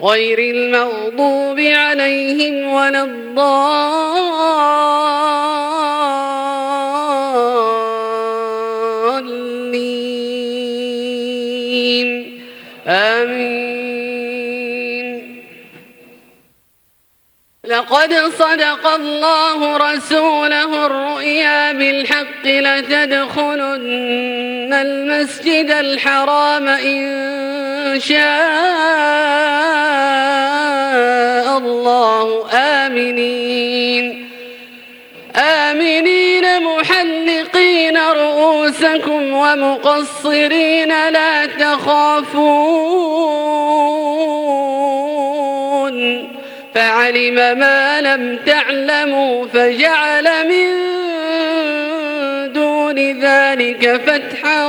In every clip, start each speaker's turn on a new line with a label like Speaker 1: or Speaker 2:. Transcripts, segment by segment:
Speaker 1: غير المغضوب عليهم ولا الضالين آمين لقد صدق الله رسوله الرؤيا بالحق لتدخلن المسجد الحرام إن شاء الله آمنين آمنين محلقين رؤوسكم ومقصرين لا تخافون فعلم ما لم تعلموا فجعل من دون ذلك فتحا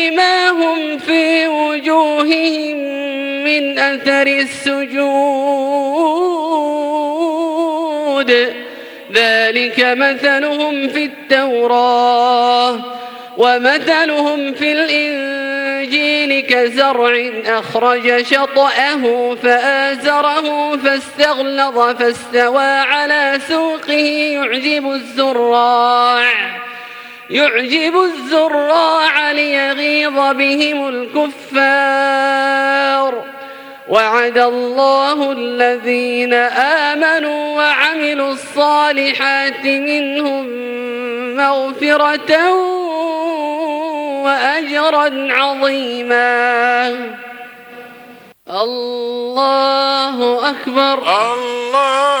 Speaker 1: لهم في وجوههم من أثر السجود ذلك مثلهم في التوراة ومثلهم في الإنجيل كزرع أخرج شطأه فآزره فاستغلظ فاستوى على سوقه يعجب الزراع يعجب الزراع ليغيظ بهم الكفار وعد الله الذين آمنوا وعملوا الصالحات منهم مغفرة وأجرا عظيما الله أكبر الله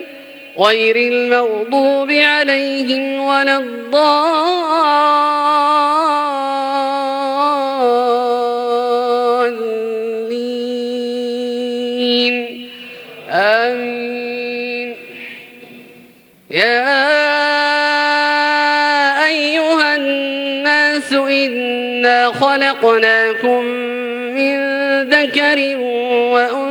Speaker 1: غير المغضوب عليهم ولا الضالين آمين يا أيها الناس إنا خلقناكم من ذكر وأنثى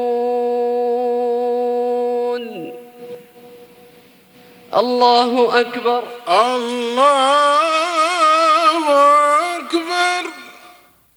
Speaker 1: الله أكبر الله أكبر